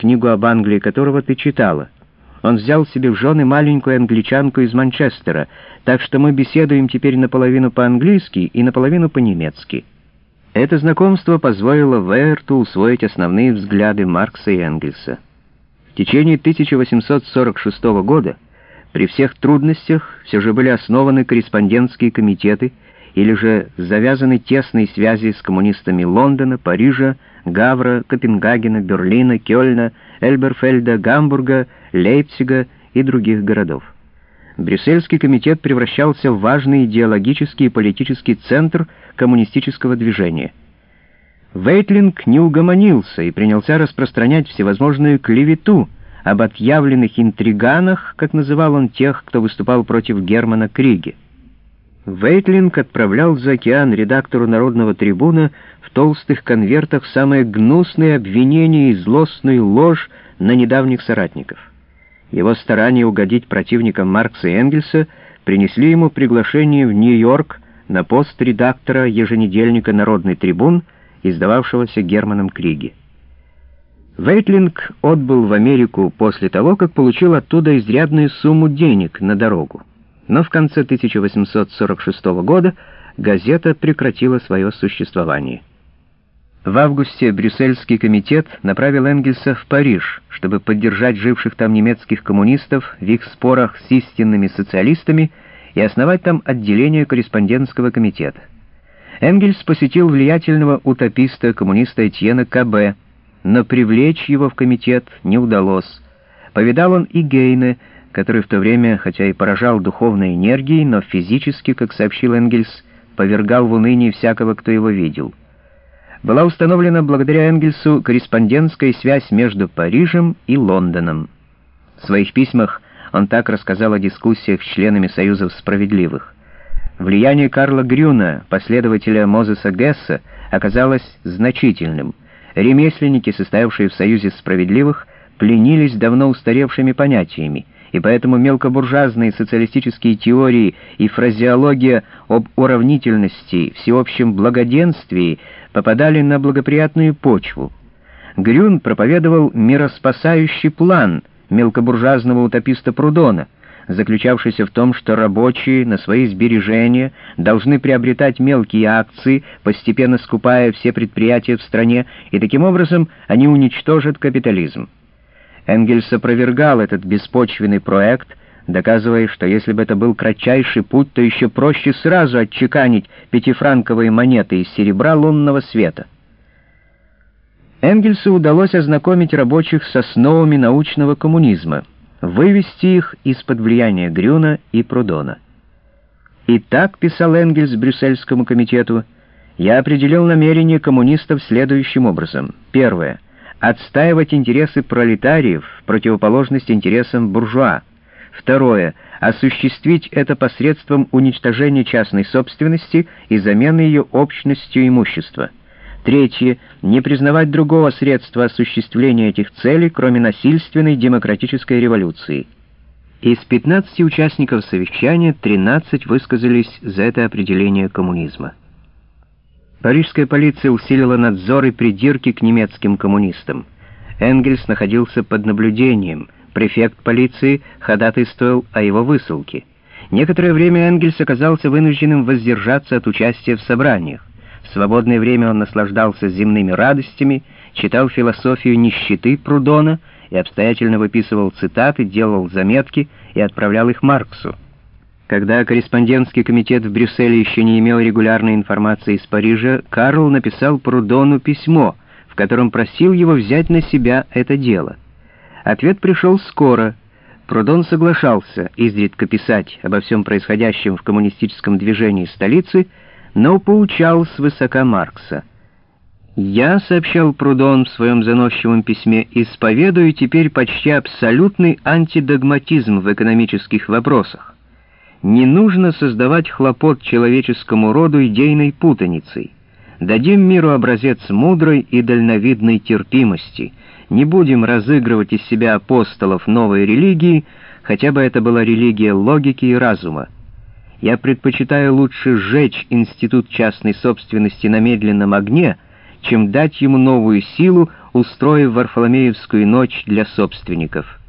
книгу об Англии которого ты читала. Он взял себе в жены маленькую англичанку из Манчестера, так что мы беседуем теперь наполовину по-английски и наполовину по-немецки». Это знакомство позволило Вейерту усвоить основные взгляды Маркса и Энгельса. В течение 1846 года при всех трудностях все же были основаны корреспондентские комитеты или же завязаны тесные связи с коммунистами Лондона, Парижа, Гавра, Копенгагена, Берлина, Кёльна, Эльберфельда, Гамбурга, Лейпцига и других городов. Брюссельский комитет превращался в важный идеологический и политический центр коммунистического движения. Вейтлинг не угомонился и принялся распространять всевозможную клевету об отъявленных интриганах, как называл он тех, кто выступал против Германа Криге. Вейтлинг отправлял за океан редактору «Народного трибуна» в толстых конвертах самые гнусные обвинения и злостную ложь на недавних соратников. Его старания угодить противникам Маркса и Энгельса принесли ему приглашение в Нью-Йорк на пост редактора еженедельника «Народный трибун», издававшегося Германом Криге. Вейтлинг отбыл в Америку после того, как получил оттуда изрядную сумму денег на дорогу. Но в конце 1846 года газета прекратила свое существование. В августе Брюссельский комитет направил Энгельса в Париж, чтобы поддержать живших там немецких коммунистов в их спорах с истинными социалистами и основать там отделение корреспондентского комитета. Энгельс посетил влиятельного утописта коммуниста Этьена К.Б., но привлечь его в комитет не удалось. Повидал он и Гейне, который в то время, хотя и поражал духовной энергией, но физически, как сообщил Энгельс, повергал в уныние всякого, кто его видел была установлена благодаря Энгельсу корреспондентская связь между Парижем и Лондоном. В своих письмах он так рассказал о дискуссиях с членами Союзов Справедливых. Влияние Карла Грюна, последователя Мозеса Гесса, оказалось значительным. Ремесленники, состоявшие в Союзе Справедливых, пленились давно устаревшими понятиями, и поэтому мелкобуржуазные социалистические теории и фразеология об уравнительности, всеобщем благоденствии попадали на благоприятную почву. Грюн проповедовал мироспасающий план мелкобуржуазного утописта Прудона, заключавшийся в том, что рабочие на свои сбережения должны приобретать мелкие акции, постепенно скупая все предприятия в стране, и таким образом они уничтожат капитализм. Энгельс опровергал этот беспочвенный проект, доказывая, что если бы это был кратчайший путь, то еще проще сразу отчеканить пятифранковые монеты из серебра лунного света. Энгельсу удалось ознакомить рабочих с основами научного коммунизма, вывести их из-под влияния Грюна и Прудона. И так, писал Энгельс Брюссельскому комитету, я определил намерение коммунистов следующим образом. Первое. Отстаивать интересы пролетариев в противоположность интересам буржуа. Второе. Осуществить это посредством уничтожения частной собственности и замены ее общностью имущества. Третье. Не признавать другого средства осуществления этих целей, кроме насильственной демократической революции. Из 15 участников совещания 13 высказались за это определение коммунизма. Парижская полиция усилила надзор и придирки к немецким коммунистам. Энгельс находился под наблюдением — Префект полиции ходатайствовал о его высылке. Некоторое время Энгельс оказался вынужденным воздержаться от участия в собраниях. В свободное время он наслаждался земными радостями, читал философию нищеты Прудона и обстоятельно выписывал цитаты, делал заметки и отправлял их Марксу. Когда корреспондентский комитет в Брюсселе еще не имел регулярной информации из Парижа, Карл написал Прудону письмо, в котором просил его взять на себя это дело. Ответ пришел скоро. Прудон соглашался изредка писать обо всем происходящем в коммунистическом движении столицы, но поучал свысока Маркса. «Я», — сообщал Прудон в своем заносчивом письме, — «исповедую теперь почти абсолютный антидогматизм в экономических вопросах. Не нужно создавать хлопот человеческому роду идейной путаницей. Дадим миру образец мудрой и дальновидной терпимости» Не будем разыгрывать из себя апостолов новой религии, хотя бы это была религия логики и разума. Я предпочитаю лучше сжечь институт частной собственности на медленном огне, чем дать ему новую силу, устроив Варфоломеевскую ночь для собственников.